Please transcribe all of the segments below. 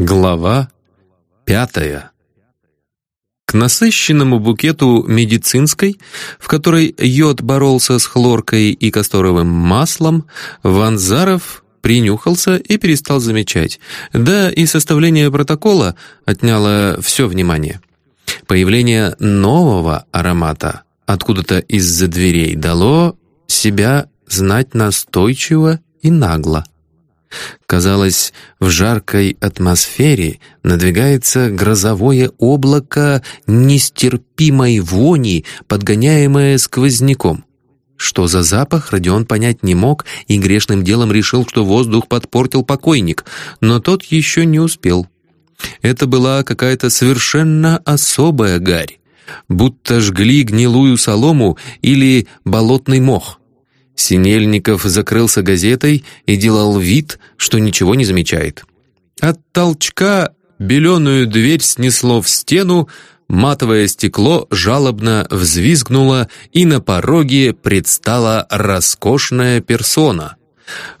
Глава пятая К насыщенному букету медицинской, в которой йод боролся с хлоркой и касторовым маслом, Ванзаров принюхался и перестал замечать. Да и составление протокола отняло все внимание. Появление нового аромата откуда-то из-за дверей дало себя знать настойчиво и нагло. Казалось, в жаркой атмосфере надвигается грозовое облако нестерпимой вони, подгоняемое сквозняком. Что за запах, Родион понять не мог и грешным делом решил, что воздух подпортил покойник, но тот еще не успел. Это была какая-то совершенно особая гарь, будто жгли гнилую солому или болотный мох. Синельников закрылся газетой и делал вид, что ничего не замечает. От толчка беленую дверь снесло в стену, матовое стекло жалобно взвизгнуло, и на пороге предстала роскошная персона.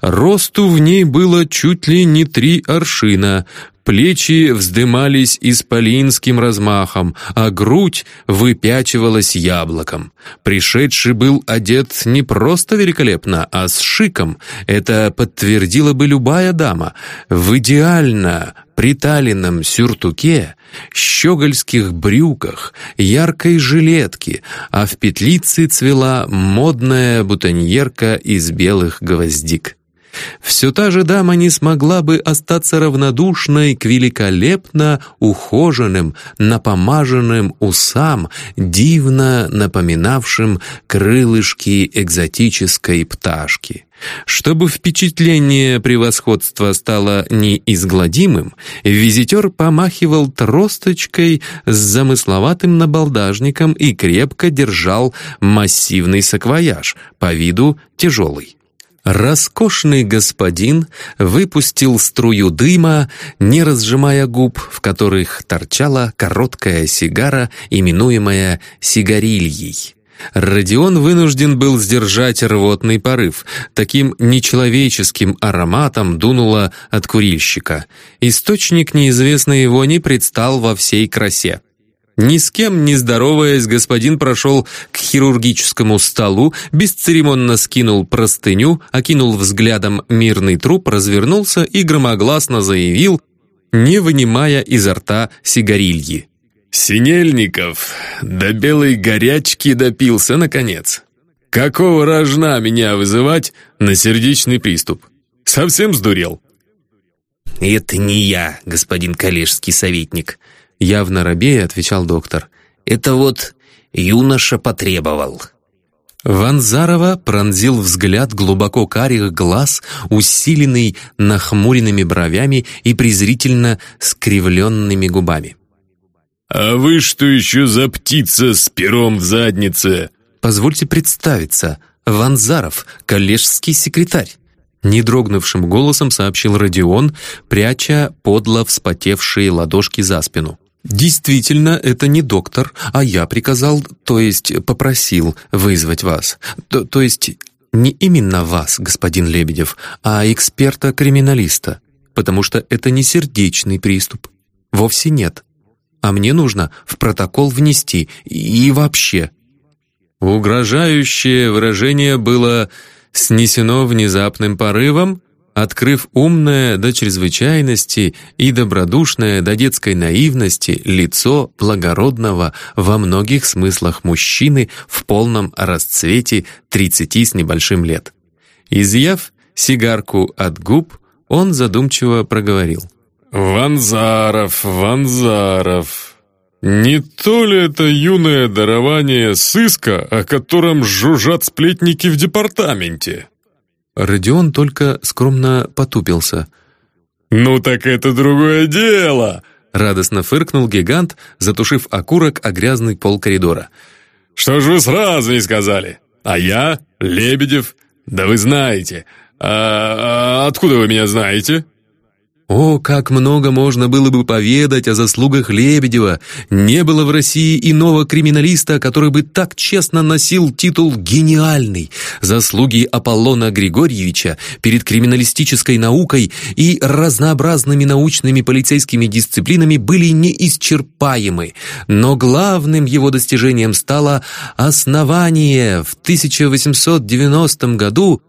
Росту в ней было чуть ли не три аршина, Плечи вздымались исполинским размахом, а грудь выпячивалась яблоком. Пришедший был одет не просто великолепно, а с шиком. Это подтвердила бы любая дама. В идеально приталенном сюртуке, щегольских брюках, яркой жилетке, а в петлице цвела модная бутоньерка из белых гвоздик. Все та же дама не смогла бы остаться равнодушной к великолепно ухоженным, напомаженным усам, дивно напоминавшим крылышки экзотической пташки. Чтобы впечатление превосходства стало неизгладимым, визитер помахивал тросточкой с замысловатым набалдажником и крепко держал массивный саквояж, по виду тяжелый. Роскошный господин выпустил струю дыма, не разжимая губ, в которых торчала короткая сигара, именуемая сигарильей. Родион вынужден был сдержать рвотный порыв. Таким нечеловеческим ароматом дунуло от курильщика. Источник неизвестной его не предстал во всей красе. Ни с кем не здороваясь, господин прошел к хирургическому столу, бесцеремонно скинул простыню, окинул взглядом мирный труп, развернулся и громогласно заявил, не вынимая изо рта сигарильи. «Синельников, до белой горячки допился, наконец. Какого рожна меня вызывать на сердечный приступ? Совсем сдурел?» «Это не я, господин коллежский советник», Явно робея, отвечал доктор. «Это вот юноша потребовал». Ванзарова пронзил взгляд глубоко карих глаз, усиленный нахмуренными бровями и презрительно скривленными губами. «А вы что еще за птица с пером в заднице?» «Позвольте представиться. Ванзаров, коллежский секретарь». Недрогнувшим голосом сообщил Родион, пряча подло вспотевшие ладошки за спину. «Действительно, это не доктор, а я приказал, то есть попросил вызвать вас. То, то есть не именно вас, господин Лебедев, а эксперта-криминалиста, потому что это не сердечный приступ. Вовсе нет. А мне нужно в протокол внести и вообще». Угрожающее выражение было снесено внезапным порывом, открыв умное до чрезвычайности и добродушное до детской наивности лицо благородного во многих смыслах мужчины в полном расцвете тридцати с небольшим лет. Изъяв сигарку от губ, он задумчиво проговорил. «Ванзаров, Ванзаров, не то ли это юное дарование сыска, о котором жужжат сплетники в департаменте?» Родион только скромно потупился. «Ну так это другое дело!» Радостно фыркнул гигант, затушив окурок о грязный пол коридора. «Что ж вы сразу не сказали? А я, Лебедев, да вы знаете. А, а откуда вы меня знаете?» О, как много можно было бы поведать о заслугах Лебедева! Не было в России иного криминалиста, который бы так честно носил титул «гениальный». Заслуги Аполлона Григорьевича перед криминалистической наукой и разнообразными научными полицейскими дисциплинами были неисчерпаемы. Но главным его достижением стало основание в 1890 году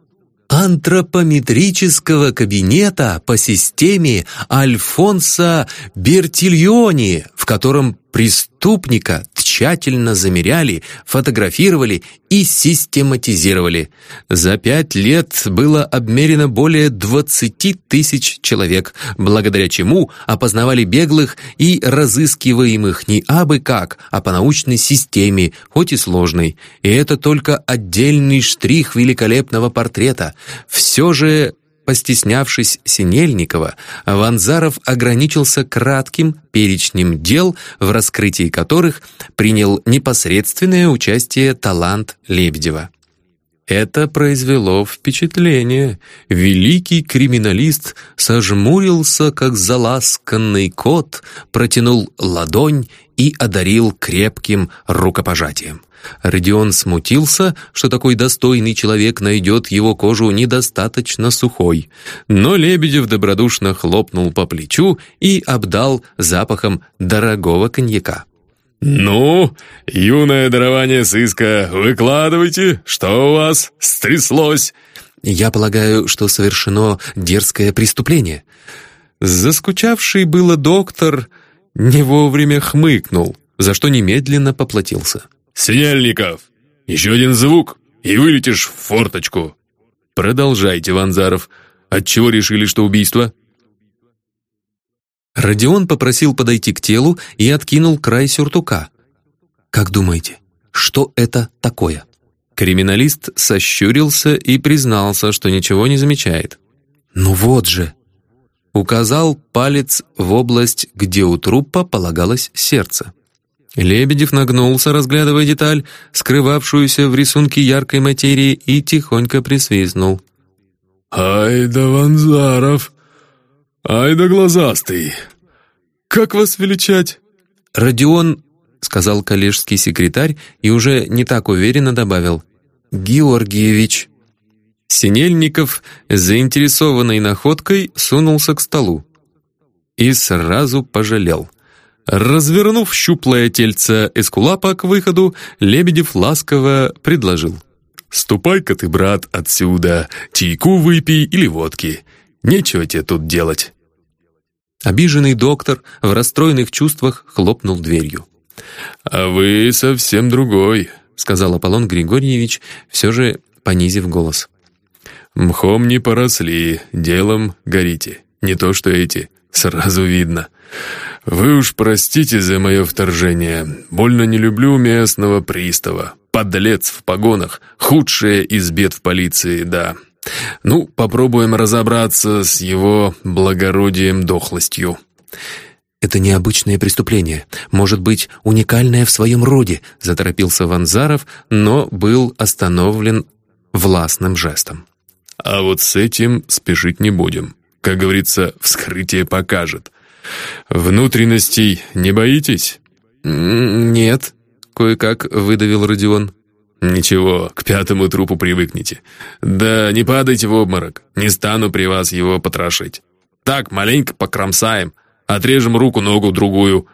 антропометрического кабинета по системе Альфонса Бертильони, в котором преступника тщательно замеряли, фотографировали и систематизировали. За пять лет было обмерено более 20 тысяч человек, благодаря чему опознавали беглых и разыскиваемых не абы как, а по научной системе, хоть и сложной. И это только отдельный штрих великолепного портрета. Все же Постеснявшись Синельникова, Ванзаров ограничился кратким перечнем дел, в раскрытии которых принял непосредственное участие талант Лебедева. Это произвело впечатление. Великий криминалист сожмурился, как заласканный кот, протянул ладонь и одарил крепким рукопожатием. Родион смутился, что такой достойный человек найдет его кожу недостаточно сухой. Но Лебедев добродушно хлопнул по плечу и обдал запахом дорогого коньяка. «Ну, юное дарование сыска, выкладывайте, что у вас стряслось?» «Я полагаю, что совершено дерзкое преступление». Заскучавший было доктор не вовремя хмыкнул, за что немедленно поплатился. «Синельников, еще один звук, и вылетишь в форточку!» «Продолжайте, Ванзаров. Отчего решили, что убийство?» Родион попросил подойти к телу и откинул край сюртука. «Как думаете, что это такое?» Криминалист сощурился и признался, что ничего не замечает. «Ну вот же!» Указал палец в область, где у трупа полагалось сердце. Лебедев нагнулся, разглядывая деталь, скрывавшуюся в рисунке яркой материи, и тихонько присвистнул. «Ай да Ванзаров! Ай да глазастый! Как вас величать?» «Родион», — сказал коллежский секретарь и уже не так уверенно добавил, «Георгиевич». Синельников, заинтересованный находкой, сунулся к столу. И сразу пожалел — Развернув щуплое тельце эскулапа к выходу, Лебедев ласково предложил. «Ступай-ка ты, брат, отсюда, чайку выпей или водки. Нечего тебе тут делать». Обиженный доктор в расстроенных чувствах хлопнул дверью. «А вы совсем другой», — сказал Аполлон Григорьевич, все же понизив голос. «Мхом не поросли, делом горите. Не то что эти, сразу видно. «Вы уж простите за мое вторжение. Больно не люблю местного пристава. Подлец в погонах. Худшее из бед в полиции, да. Ну, попробуем разобраться с его благородием дохлостью». «Это необычное преступление, может быть, уникальное в своем роде», заторопился Ванзаров, но был остановлен властным жестом. «А вот с этим спешить не будем. Как говорится, вскрытие покажет. «Внутренностей не боитесь?» «Нет», — кое-как выдавил Родион. «Ничего, к пятому трупу привыкните. Да не падайте в обморок, не стану при вас его потрошить. Так, маленько покромсаем, отрежем руку-ногу другую,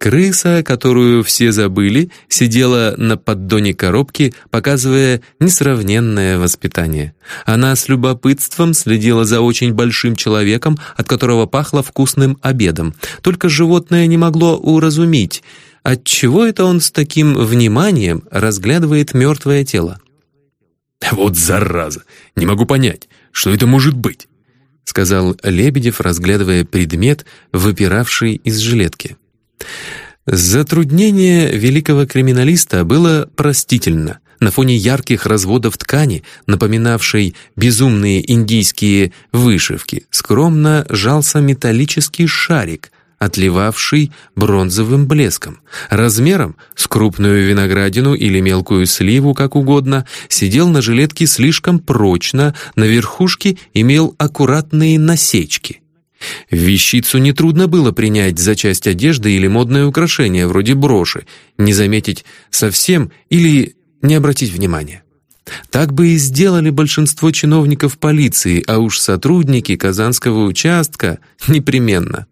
Крыса, которую все забыли, сидела на поддоне коробки, показывая несравненное воспитание. Она с любопытством следила за очень большим человеком, от которого пахло вкусным обедом. Только животное не могло уразумить, отчего это он с таким вниманием разглядывает мертвое тело. «Вот зараза! Не могу понять, что это может быть?» сказал Лебедев, разглядывая предмет, выпиравший из жилетки. Затруднение великого криминалиста было простительно. На фоне ярких разводов ткани, напоминавшей безумные индийские вышивки, скромно жался металлический шарик, отливавший бронзовым блеском. Размером с крупную виноградину или мелкую сливу, как угодно, сидел на жилетке слишком прочно, на верхушке имел аккуратные насечки. Вещицу нетрудно было принять за часть одежды или модное украшение, вроде броши, не заметить совсем или не обратить внимания. Так бы и сделали большинство чиновников полиции, а уж сотрудники Казанского участка непременно.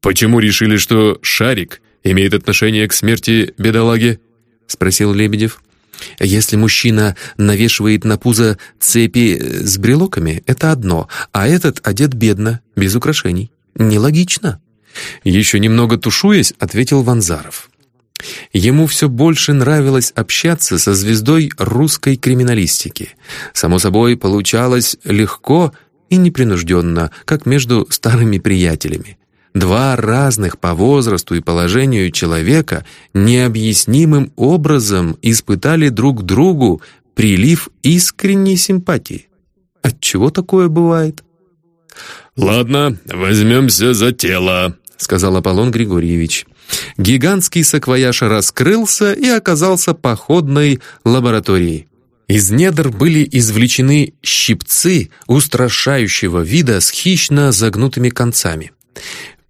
«Почему решили, что шарик имеет отношение к смерти бедолаги?» — спросил Лебедев. Если мужчина навешивает на пузо цепи с брелоками, это одно, а этот одет бедно, без украшений. Нелогично. Еще немного тушуясь, ответил Ванзаров. Ему все больше нравилось общаться со звездой русской криминалистики. Само собой, получалось легко и непринужденно, как между старыми приятелями. Два разных по возрасту и положению человека необъяснимым образом испытали друг другу прилив искренней симпатии. Отчего такое бывает? «Ладно, возьмемся за тело», — сказал Аполлон Григорьевич. Гигантский саквояж раскрылся и оказался походной лабораторией. Из недр были извлечены щипцы устрашающего вида с хищно загнутыми концами.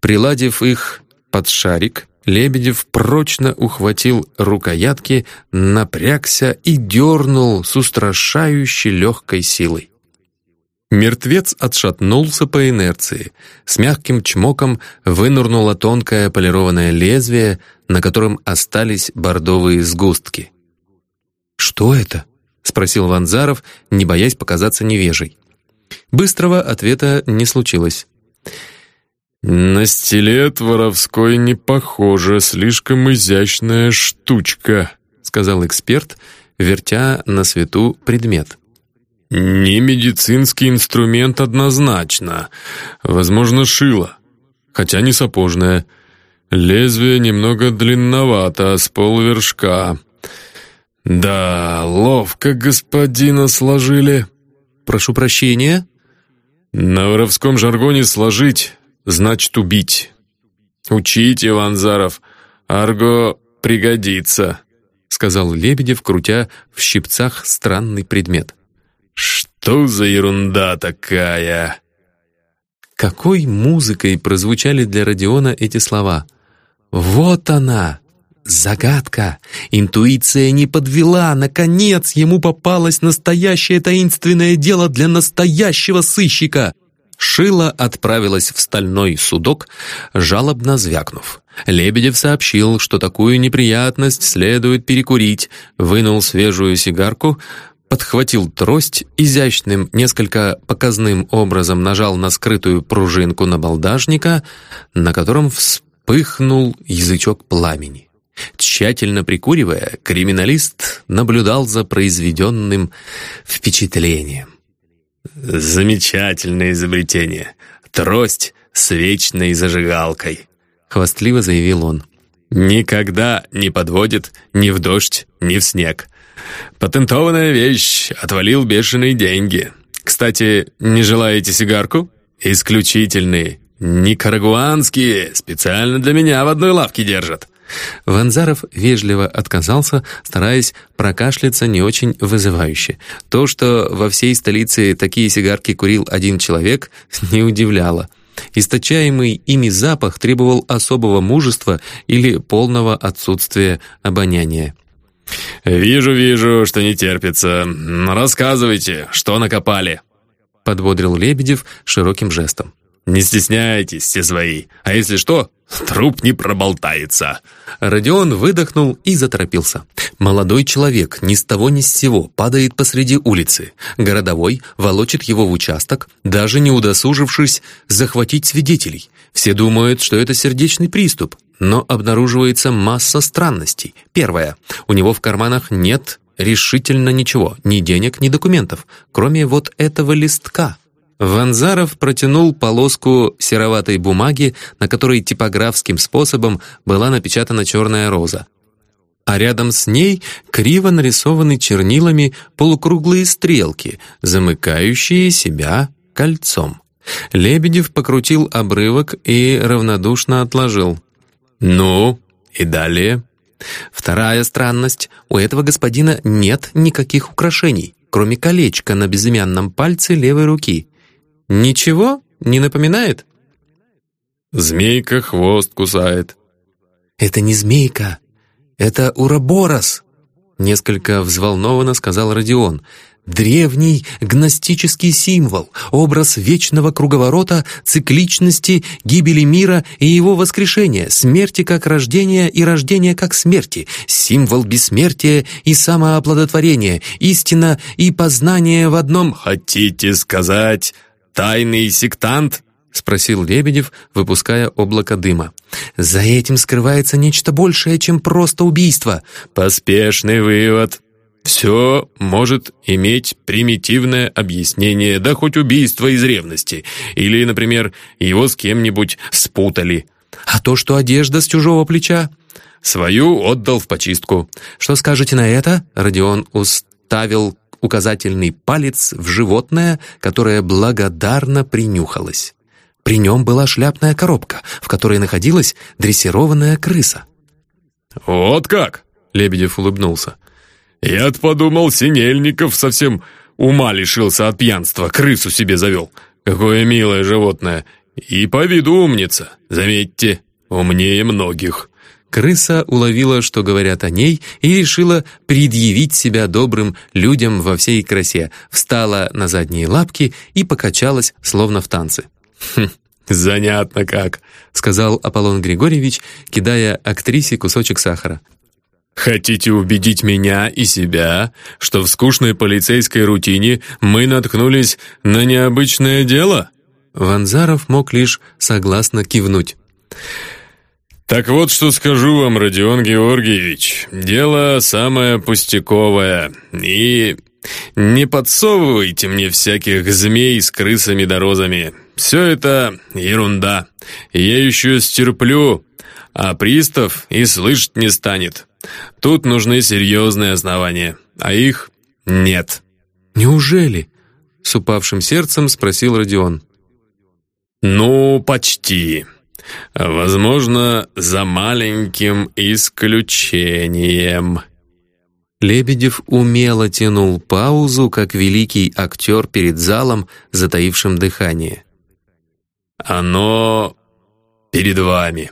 Приладив их под шарик, Лебедев прочно ухватил рукоятки, напрягся и дернул с устрашающей легкой силой. Мертвец отшатнулся по инерции. С мягким чмоком вынурнуло тонкое полированное лезвие, на котором остались бордовые сгустки. «Что это?» — спросил Ванзаров, не боясь показаться невежей. Быстрого ответа не случилось. «На стилет воровской не похоже, слишком изящная штучка», сказал эксперт, вертя на свету предмет. «Не медицинский инструмент однозначно. Возможно, шило, хотя не сапожное. Лезвие немного длинновато, с полвершка. Да, ловко господина сложили». «Прошу прощения?» «На воровском жаргоне сложить значит убить. Учить, Иванзаров, арго пригодится», — сказал Лебедев, крутя в щипцах странный предмет. «Что за ерунда такая?» Какой музыкой прозвучали для Родиона эти слова? «Вот она!» Загадка. Интуиция не подвела. Наконец ему попалось настоящее таинственное дело для настоящего сыщика. Шила отправилась в стальной судок, жалобно звякнув. Лебедев сообщил, что такую неприятность следует перекурить, вынул свежую сигарку, подхватил трость, изящным, несколько показным образом нажал на скрытую пружинку набалдажника, на котором вспыхнул язычок пламени. Тщательно прикуривая, криминалист наблюдал за произведенным впечатлением. «Замечательное изобретение. Трость с вечной зажигалкой», — хвастливо заявил он. «Никогда не подводит ни в дождь, ни в снег. Патентованная вещь, отвалил бешеные деньги. Кстати, не желаете сигарку? Исключительные. Никарагуанские, специально для меня в одной лавке держат». Ванзаров вежливо отказался, стараясь прокашляться не очень вызывающе. То, что во всей столице такие сигарки курил один человек, не удивляло. Источаемый ими запах требовал особого мужества или полного отсутствия обоняния. «Вижу, вижу, что не терпится. Рассказывайте, что накопали?» подбодрил Лебедев широким жестом. «Не стесняйтесь, все свои. А если что, труп не проболтается». Родион выдохнул и заторопился. Молодой человек ни с того ни с сего падает посреди улицы. Городовой волочит его в участок, даже не удосужившись захватить свидетелей. Все думают, что это сердечный приступ, но обнаруживается масса странностей. Первое. У него в карманах нет решительно ничего, ни денег, ни документов, кроме вот этого листка. Ванзаров протянул полоску сероватой бумаги, на которой типографским способом была напечатана черная роза. А рядом с ней криво нарисованы чернилами полукруглые стрелки, замыкающие себя кольцом. Лебедев покрутил обрывок и равнодушно отложил. «Ну, и далее?» Вторая странность. У этого господина нет никаких украшений, кроме колечка на безымянном пальце левой руки. «Ничего? Не напоминает?» Змейка хвост кусает». «Это не змейка, это уроборос», — несколько взволнованно сказал Родион. Древний гностический символ, образ вечного круговорота, цикличности, гибели мира и его воскрешения, смерти как рождения и рождения как смерти, символ бессмертия и самооплодотворения, истина и познание в одном «Хотите сказать, тайный сектант?» — спросил Лебедев, выпуская облако дыма. «За этим скрывается нечто большее, чем просто убийство». «Поспешный вывод», все может иметь примитивное объяснение, да хоть убийство из ревности. Или, например, его с кем-нибудь спутали. А то, что одежда с чужого плеча? Свою отдал в почистку. Что скажете на это? Родион уставил указательный палец в животное, которое благодарно принюхалось. При нем была шляпная коробка, в которой находилась дрессированная крыса. «Вот как!» — Лебедев улыбнулся. Я-то подумал, Синельников совсем ума лишился от пьянства, крысу себе завел. Какое милое животное. И по виду умница. Заметьте, умнее многих». Крыса уловила, что говорят о ней, и решила предъявить себя добрым людям во всей красе, встала на задние лапки и покачалась, словно в танце. «Хм, занятно как», — сказал Аполлон Григорьевич, кидая актрисе кусочек сахара. Хотите убедить меня и себя, что в скучной полицейской рутине мы наткнулись на необычное дело?» Ванзаров мог лишь согласно кивнуть. «Так вот, что скажу вам, Родион Георгиевич. Дело самое пустяковое. И не подсовывайте мне всяких змей с крысами да розами. Все это ерунда. Я еще стерплю, а пристав и слышать не станет. Тут нужны серьезные основания, а их нет». «Неужели?» — с упавшим сердцем спросил Родион. «Ну, почти. Возможно, за маленьким исключением». Лебедев умело тянул паузу, как великий актер перед залом, затаившим дыхание. «Оно перед вами».